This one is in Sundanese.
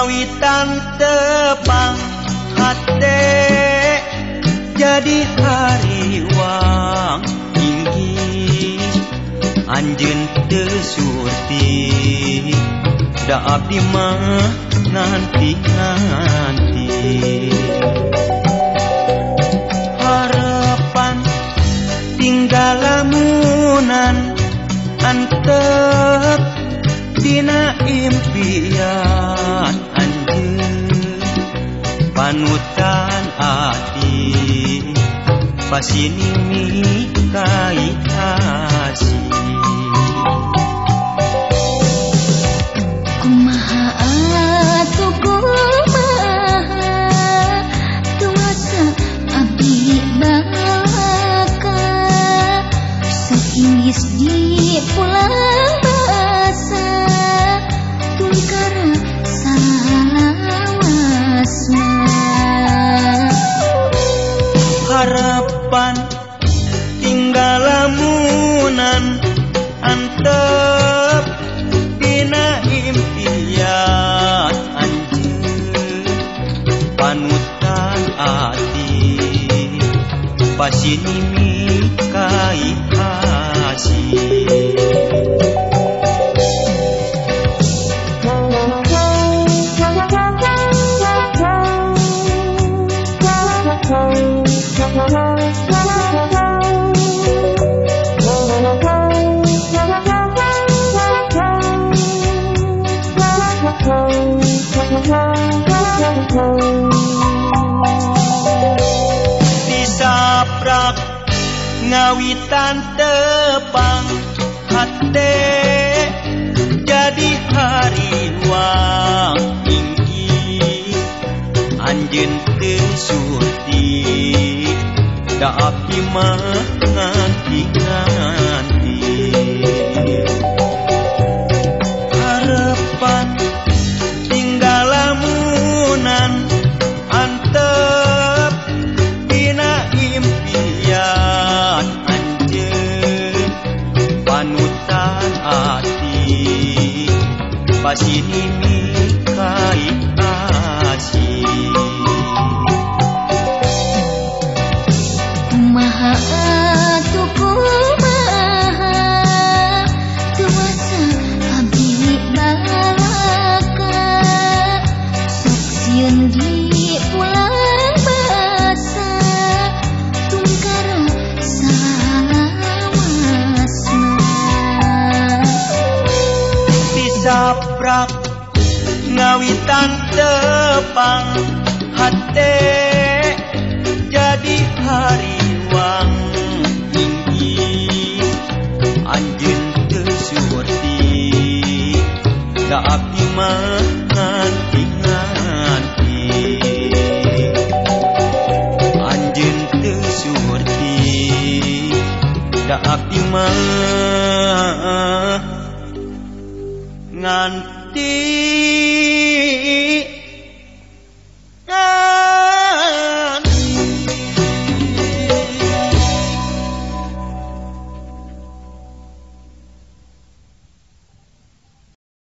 kawitan tebang hati jadi hariwang tinggi. Anjen tesurti da abdi mah nanti nanti harapan tinggal lamunan antep dina impian. Panutan ati pasinimi kai kasih. Kumaha atuh kumaha tuasa abdi baka seingis di pulang panutan ati pasini mi kai ngawitan tepang hate jadi hariwang tinggi anjen teu surti. Da abdi mah nganti nganti hati. Pas ini kai kasih saprak ngawitan tepang hate jadi hariwang tinggi anjing tesurti gak api nganti nganti anjing tesurti da api mah nganti